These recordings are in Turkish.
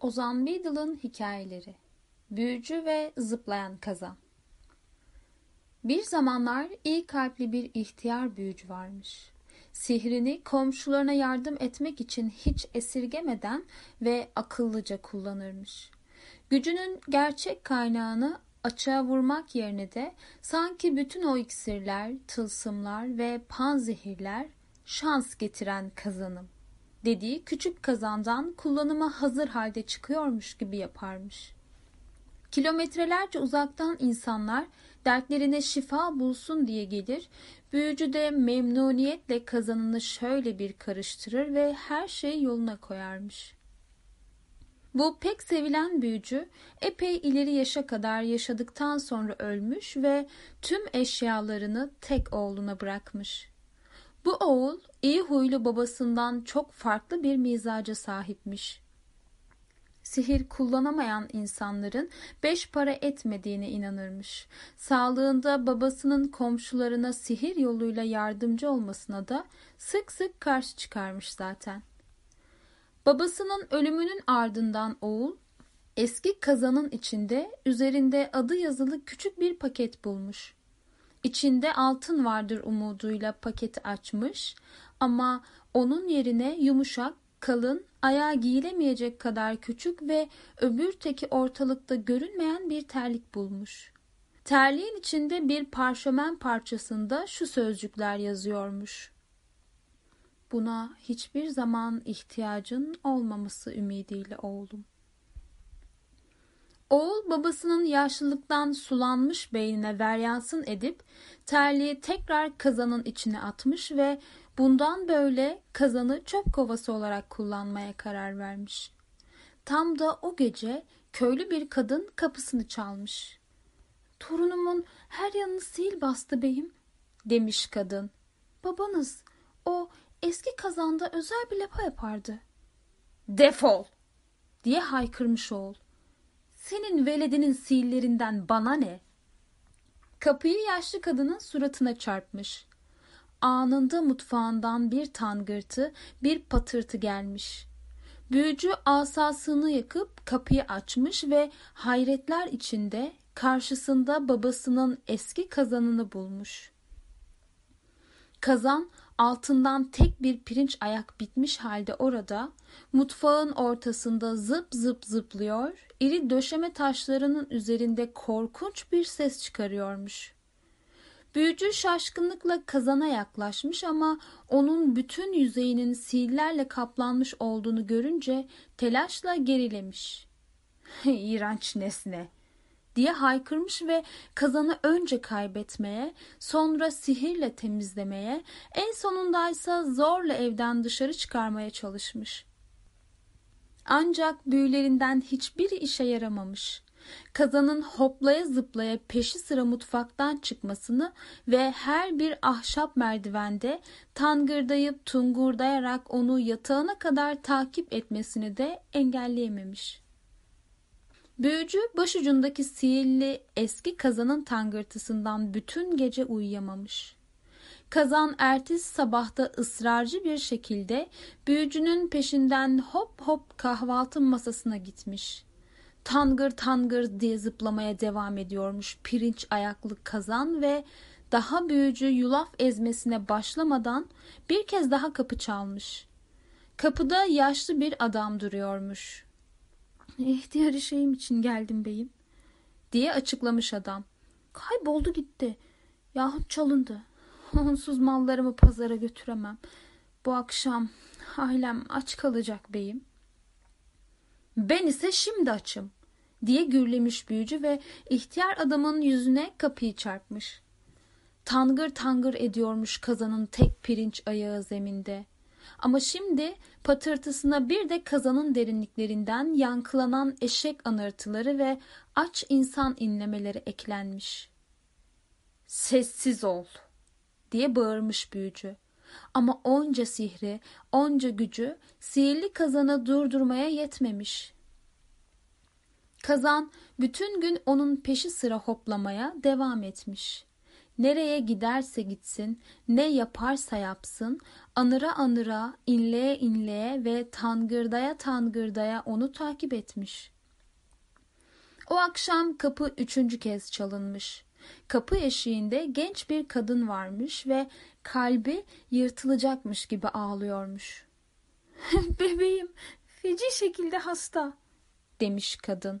Ozan Beadle'ın hikayeleri Büyücü ve Zıplayan Kazan Bir zamanlar iyi kalpli bir ihtiyar büyücü varmış. Sihrini komşularına yardım etmek için hiç esirgemeden ve akıllıca kullanırmış. Gücünün gerçek kaynağını açığa vurmak yerine de sanki bütün o iksirler, tılsımlar ve panzehirler şans getiren kazanım dediği küçük kazandan kullanıma hazır halde çıkıyormuş gibi yaparmış. Kilometrelerce uzaktan insanlar dertlerine şifa bulsun diye gelir, büyücü de memnuniyetle kazanını şöyle bir karıştırır ve her şeyi yoluna koyarmış. Bu pek sevilen büyücü epey ileri yaşa kadar yaşadıktan sonra ölmüş ve tüm eşyalarını tek oğluna bırakmış. Bu oğul iyi huylu babasından çok farklı bir mizaca sahipmiş. Sihir kullanamayan insanların beş para etmediğine inanırmış. Sağlığında babasının komşularına sihir yoluyla yardımcı olmasına da sık sık karşı çıkarmış zaten. Babasının ölümünün ardından oğul eski kazanın içinde üzerinde adı yazılı küçük bir paket bulmuş. İçinde altın vardır umuduyla paketi açmış ama onun yerine yumuşak, kalın, ayağa giyilemeyecek kadar küçük ve öbür teki ortalıkta görünmeyen bir terlik bulmuş. Terliğin içinde bir parşömen parçasında şu sözcükler yazıyormuş. Buna hiçbir zaman ihtiyacın olmaması ümidiyle oğlum. Oğul babasının yaşlılıktan sulanmış beynine veryansın edip terliği tekrar kazanın içine atmış ve bundan böyle kazanı çöp kovası olarak kullanmaya karar vermiş. Tam da o gece köylü bir kadın kapısını çalmış. Torunumun her yanını sil bastı beyim demiş kadın. Babanız o eski kazanda özel bir lapa yapardı. Defol diye haykırmış oğul. Senin veledinin sihirlerinden bana ne? Kapıyı yaşlı kadının suratına çarpmış. Anında mutfağından bir tangırtı, bir patırtı gelmiş. Büyücü asasını yakıp kapıyı açmış ve hayretler içinde karşısında babasının eski kazanını bulmuş. Kazan altından tek bir pirinç ayak bitmiş halde orada, mutfağın ortasında zıp zıp zıplıyor, iri döşeme taşlarının üzerinde korkunç bir ses çıkarıyormuş. Büyücü şaşkınlıkla kazana yaklaşmış ama onun bütün yüzeyinin sillerle kaplanmış olduğunu görünce telaşla gerilemiş. İğrenç nesne diye haykırmış ve kazanı önce kaybetmeye, sonra sihirle temizlemeye, en sonundaysa zorla evden dışarı çıkarmaya çalışmış. Ancak büyülerinden hiçbiri işe yaramamış. Kazanın hoplaya zıplaya peşi sıra mutfaktan çıkmasını ve her bir ahşap merdivende tangırdayıp tungurdayarak onu yatağına kadar takip etmesini de engelleyememiş.'' Büyücü başucundaki sihirli eski kazanın tangırtısından bütün gece uyuyamamış. Kazan ertesi sabahta ısrarcı bir şekilde büyücünün peşinden hop hop kahvaltı masasına gitmiş. Tangır tangır diye zıplamaya devam ediyormuş pirinç ayaklı kazan ve daha büyücü yulaf ezmesine başlamadan bir kez daha kapı çalmış. Kapıda yaşlı bir adam duruyormuş. İhtiyarı şeyim için geldim beyim diye açıklamış adam. Kayboldu gitti. Yahut çalındı. Onsuz mallarımı pazara götüremem. Bu akşam ailem aç kalacak beyim. Ben ise şimdi açım diye gürlemiş büyücü ve ihtiyar adamın yüzüne kapıyı çarpmış. Tangır tangır ediyormuş kazanın tek pirinç ayağı zeminde. Ama şimdi patırtısına bir de kazanın derinliklerinden yankılanan eşek anırtıları ve aç insan inlemeleri eklenmiş. Sessiz ol diye bağırmış büyücü. Ama onca sihri, onca gücü sihirli kazanı durdurmaya yetmemiş. Kazan bütün gün onun peşi sıra hoplamaya devam etmiş. Nereye giderse gitsin, ne yaparsa yapsın, anıra anıra, inleye inleye ve tangırdaya tangırdaya onu takip etmiş. O akşam kapı üçüncü kez çalınmış. Kapı eşiğinde genç bir kadın varmış ve kalbi yırtılacakmış gibi ağlıyormuş. Bebeğim feci şekilde hasta demiş kadın.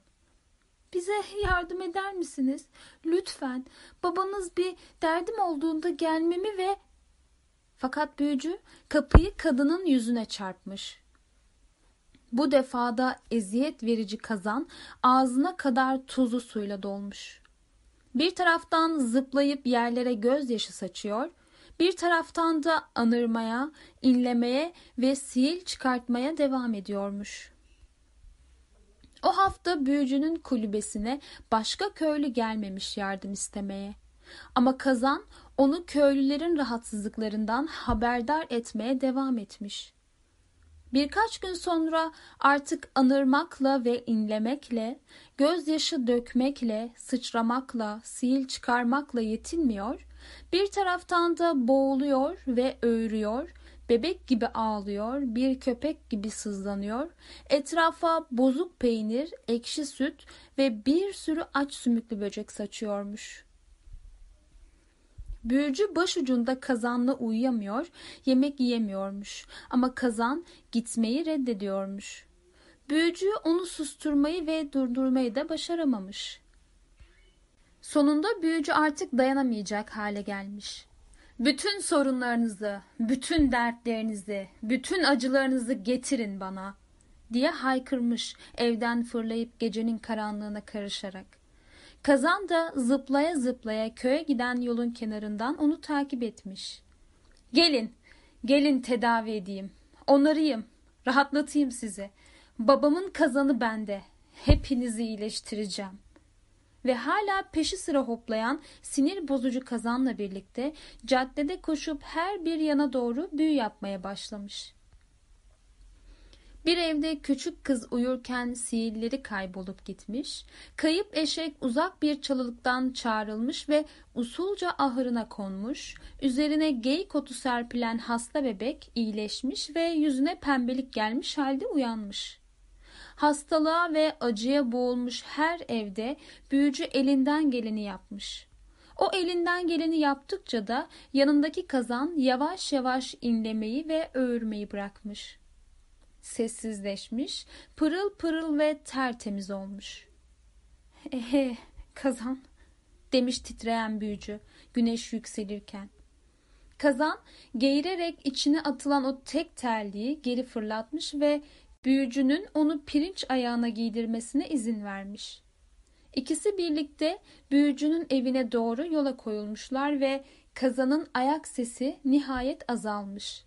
Bize yardım eder misiniz? Lütfen babanız bir derdim olduğunda gelmemi ve... Fakat büyücü kapıyı kadının yüzüne çarpmış. Bu defada eziyet verici kazan ağzına kadar tuzlu suyla dolmuş. Bir taraftan zıplayıp yerlere gözyaşı saçıyor, bir taraftan da anırmaya, inlemeye ve sil çıkartmaya devam ediyormuş. O hafta büyücünün kulübesine başka köylü gelmemiş yardım istemeye. Ama kazan onu köylülerin rahatsızlıklarından haberdar etmeye devam etmiş. Birkaç gün sonra artık anırmakla ve inlemekle, gözyaşı dökmekle, sıçramakla, sil çıkarmakla yetinmiyor, bir taraftan da boğuluyor ve öğürüyor, bebek gibi ağlıyor, bir köpek gibi sızlanıyor, etrafa bozuk peynir, ekşi süt ve bir sürü aç sümüklü böcek saçıyormuş. Büyücü başucunda kazanla uyuyamıyor, yemek yiyemiyormuş ama kazan gitmeyi reddediyormuş. Büyücü onu susturmayı ve durdurmayı da başaramamış. Sonunda büyücü artık dayanamayacak hale gelmiş. Bütün sorunlarınızı, bütün dertlerinizi, bütün acılarınızı getirin bana diye haykırmış evden fırlayıp gecenin karanlığına karışarak. Kazan da zıplaya zıplaya köye giden yolun kenarından onu takip etmiş. Gelin, gelin tedavi edeyim, onarayım, rahatlatayım sizi. Babamın kazanı bende, hepinizi iyileştireceğim ve hala peşi sıra hoplayan sinir bozucu kazanla birlikte caddede koşup her bir yana doğru büyü yapmaya başlamış. Bir evde küçük kız uyurken sihirleri kaybolup gitmiş, kayıp eşek uzak bir çalılıktan çağrılmış ve usulca ahırına konmuş, üzerine geyik otu serpilen hasta bebek iyileşmiş ve yüzüne pembelik gelmiş halde uyanmış. Hastalığa ve acıya boğulmuş her evde büyücü elinden geleni yapmış. O elinden geleni yaptıkça da yanındaki kazan yavaş yavaş inlemeyi ve öğürmeyi bırakmış. Sessizleşmiş, pırıl pırıl ve tertemiz olmuş. Ehe kazan demiş titreyen büyücü güneş yükselirken. Kazan geğirerek içine atılan o tek terliği geri fırlatmış ve büyücünün onu pirinç ayağına giydirmesine izin vermiş. İkisi birlikte büyücünün evine doğru yola koyulmuşlar ve kazanın ayak sesi nihayet azalmış.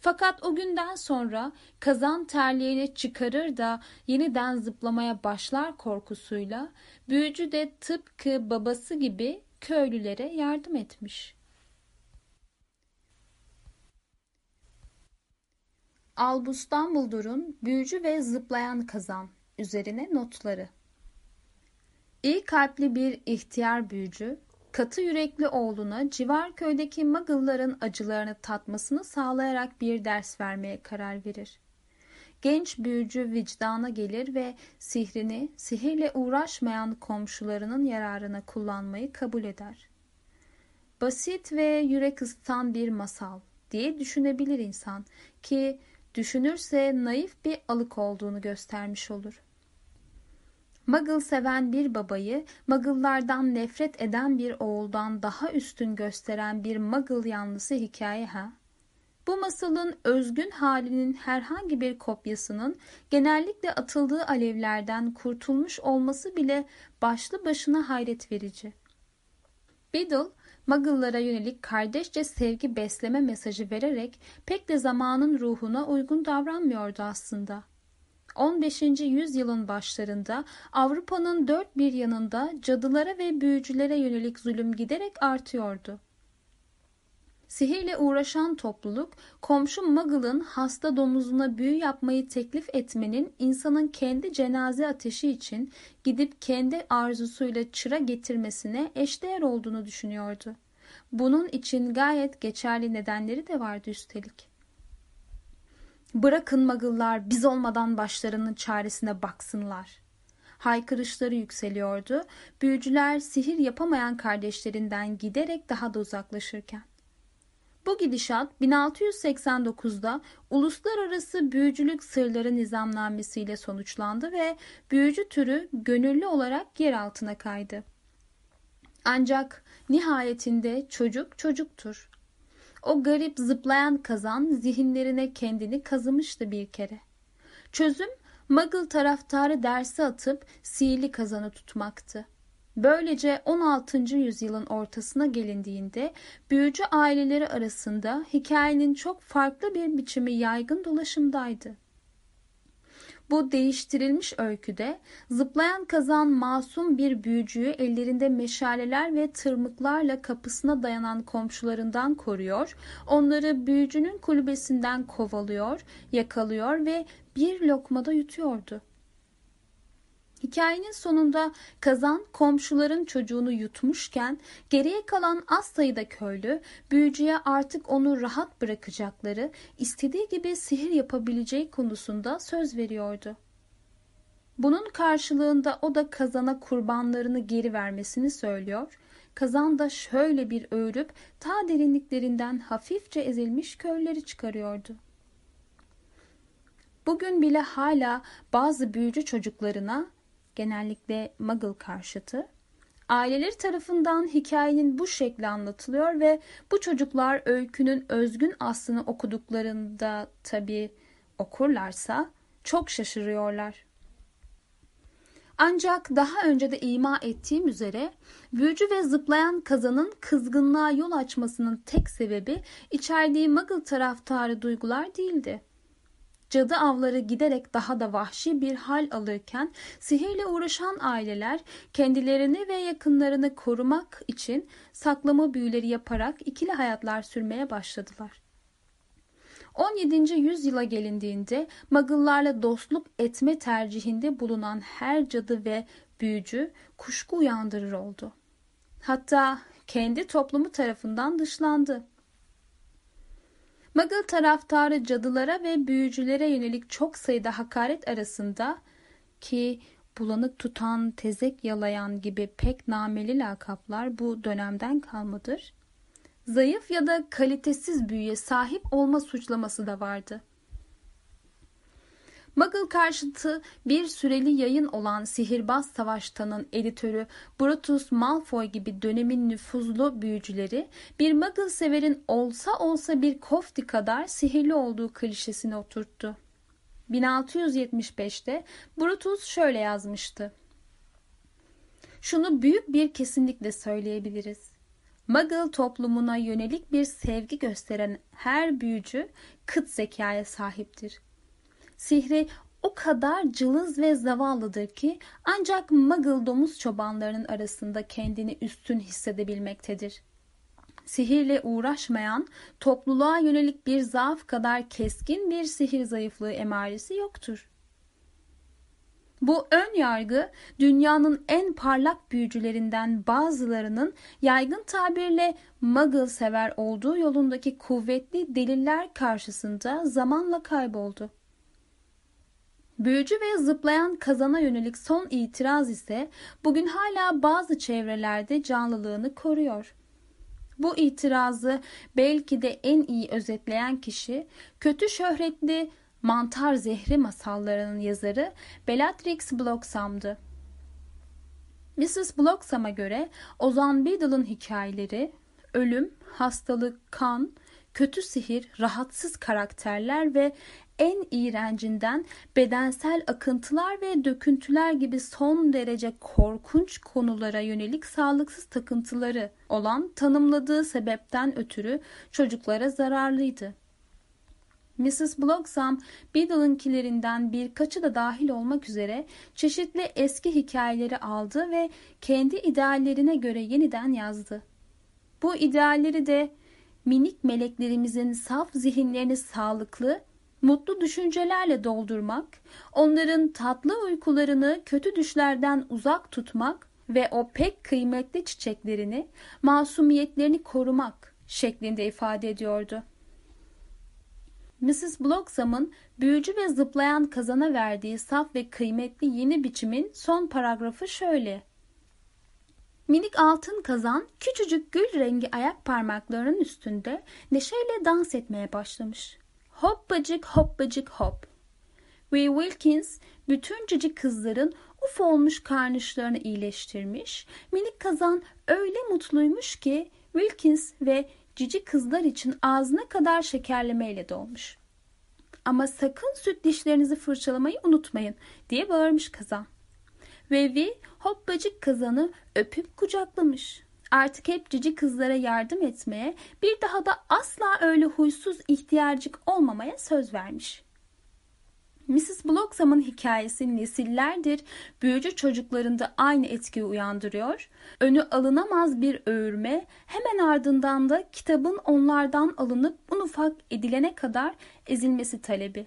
Fakat o günden sonra kazan terliğini çıkarır da yeniden zıplamaya başlar korkusuyla büyücü de tıpkı babası gibi köylülere yardım etmiş.'' Albus Dumbledore'un Büyücü ve Zıplayan Kazan üzerine notları. İyi kalpli bir ihtiyar büyücü, katı yürekli oğluna civar köydeki Muggle'ların acılarını tatmasını sağlayarak bir ders vermeye karar verir. Genç büyücü vicdana gelir ve sihrini sihirle uğraşmayan komşularının yararına kullanmayı kabul eder. Basit ve yürek ısıtan bir masal diye düşünebilir insan ki düşünürse naif bir alık olduğunu göstermiş olur. Muggle seven bir babayı, Muggle'lardan nefret eden bir oğuldan daha üstün gösteren bir Muggle yanlısı hikaye ha? Bu masalın özgün halinin herhangi bir kopyasının genellikle atıldığı alevlerden kurtulmuş olması bile başlı başına hayret verici. Biddle, Muggle'lara yönelik kardeşçe sevgi besleme mesajı vererek pek de zamanın ruhuna uygun davranmıyordu aslında. 15. yüzyılın başlarında Avrupa'nın dört bir yanında cadılara ve büyücülere yönelik zulüm giderek artıyordu. Sihirle uğraşan topluluk, komşu Muggle'ın hasta domuzuna büyü yapmayı teklif etmenin insanın kendi cenaze ateşi için gidip kendi arzusuyla çıra getirmesine eşdeğer olduğunu düşünüyordu. Bunun için gayet geçerli nedenleri de vardı üstelik. Bırakın magıllar biz olmadan başlarının çaresine baksınlar. Haykırışları yükseliyordu. Büyücüler sihir yapamayan kardeşlerinden giderek daha da uzaklaşırken. Bu gidişat 1689'da Uluslararası Büyücülük Sırları Nizamnamesi ile sonuçlandı ve büyücü türü gönüllü olarak yer altına kaydı. Ancak nihayetinde çocuk çocuktur. O garip zıplayan kazan zihinlerine kendini kazımıştı bir kere. Çözüm Muggle taraftarı dersi atıp sihirli kazanı tutmaktı. Böylece 16. yüzyılın ortasına gelindiğinde büyücü aileleri arasında hikayenin çok farklı bir biçimi yaygın dolaşımdaydı. Bu değiştirilmiş öyküde zıplayan kazan masum bir büyücüyü ellerinde meşaleler ve tırmıklarla kapısına dayanan komşularından koruyor, onları büyücünün kulübesinden kovalıyor, yakalıyor ve bir lokmada yutuyordu. Hikayenin sonunda kazan komşuların çocuğunu yutmuşken geriye kalan az sayıda köylü büyücüye artık onu rahat bırakacakları, istediği gibi sihir yapabileceği konusunda söz veriyordu. Bunun karşılığında o da kazana kurbanlarını geri vermesini söylüyor. Kazan da şöyle bir öğürüp ta derinliklerinden hafifçe ezilmiş köyleri çıkarıyordu. Bugün bile hala bazı büyücü çocuklarına genellikle Muggle karşıtı. Aileleri tarafından hikayenin bu şekli anlatılıyor ve bu çocuklar öykünün özgün aslını okuduklarında tabi okurlarsa çok şaşırıyorlar. Ancak daha önce de ima ettiğim üzere büyücü ve zıplayan kazanın kızgınlığa yol açmasının tek sebebi içerdiği Muggle taraftarı duygular değildi. Cadı avları giderek daha da vahşi bir hal alırken sihirle uğraşan aileler kendilerini ve yakınlarını korumak için saklama büyüleri yaparak ikili hayatlar sürmeye başladılar. 17. yüzyıla gelindiğinde Muggle'larla dostluk etme tercihinde bulunan her cadı ve büyücü kuşku uyandırır oldu. Hatta kendi toplumu tarafından dışlandı. Muggle taraftarı cadılara ve büyücülere yönelik çok sayıda hakaret arasında ki bulanık tutan, tezek yalayan gibi pek nameli lakaplar bu dönemden kalmadır. Zayıf ya da kalitesiz büyüye sahip olma suçlaması da vardı. Muggle karşıtı bir süreli yayın olan Sihirbaz Savaştan'ın editörü Brutus Malfoy gibi dönemin nüfuzlu büyücüleri bir Muggle severin olsa olsa bir kofti kadar sihirli olduğu klişesini oturttu. 1675'te Brutus şöyle yazmıştı. Şunu büyük bir kesinlikle söyleyebiliriz. Muggle toplumuna yönelik bir sevgi gösteren her büyücü kıt zekaya sahiptir. Sihri o kadar cılız ve zavallıdır ki ancak Muggle domuz çobanlarının arasında kendini üstün hissedebilmektedir. Sihirle uğraşmayan, topluluğa yönelik bir zaaf kadar keskin bir sihir zayıflığı emaresi yoktur. Bu ön yargı dünyanın en parlak büyücülerinden bazılarının yaygın tabirle muggle sever olduğu yolundaki kuvvetli deliller karşısında zamanla kayboldu. Büyücü ve zıplayan kazana yönelik son itiraz ise bugün hala bazı çevrelerde canlılığını koruyor. Bu itirazı belki de en iyi özetleyen kişi kötü şöhretli mantar zehri masallarının yazarı Bellatrix Bloxam'dı. Mrs. Bloxam'a göre Ozan Biddle'ın hikayeleri ölüm, hastalık, kan, kötü sihir, rahatsız karakterler ve en iğrencinden bedensel akıntılar ve döküntüler gibi son derece korkunç konulara yönelik sağlıksız takıntıları olan tanımladığı sebepten ötürü çocuklara zararlıydı. Mrs. Bloxham, Biddle'ınkilerinden birkaçı da dahil olmak üzere çeşitli eski hikayeleri aldı ve kendi ideallerine göre yeniden yazdı. Bu idealleri de minik meleklerimizin saf zihinlerini sağlıklı, mutlu düşüncelerle doldurmak, onların tatlı uykularını kötü düşlerden uzak tutmak, ve o pek kıymetli çiçeklerini, masumiyetlerini korumak şeklinde ifade ediyordu. Mrs. Bloxham'ın büyücü ve zıplayan kazana verdiği saf ve kıymetli yeni biçimin son paragrafı şöyle. Minik altın kazan küçücük gül rengi ayak parmaklarının üstünde neşeyle dans etmeye başlamış. Hoppacık hoppacık hop. Wee Wilkins bütün cici kızların uf olmuş karnışlarını iyileştirmiş. Minik kazan öyle mutluymuş ki Wilkins ve cici kızlar için ağzına kadar şekerlemeyle dolmuş. Ama sakın süt dişlerinizi fırçalamayı unutmayın diye bağırmış kazan. Ve Vi hoppacık kazanı öpüp kucaklamış. Artık hep cici kızlara yardım etmeye, bir daha da asla öyle huysuz ihtiyarcık olmamaya söz vermiş. Mrs. Bloxham'ın hikayesi nesillerdir büyücü çocuklarında aynı etkiyi uyandırıyor. Önü alınamaz bir öğürme, hemen ardından da kitabın onlardan alınıp un ufak edilene kadar ezilmesi talebi.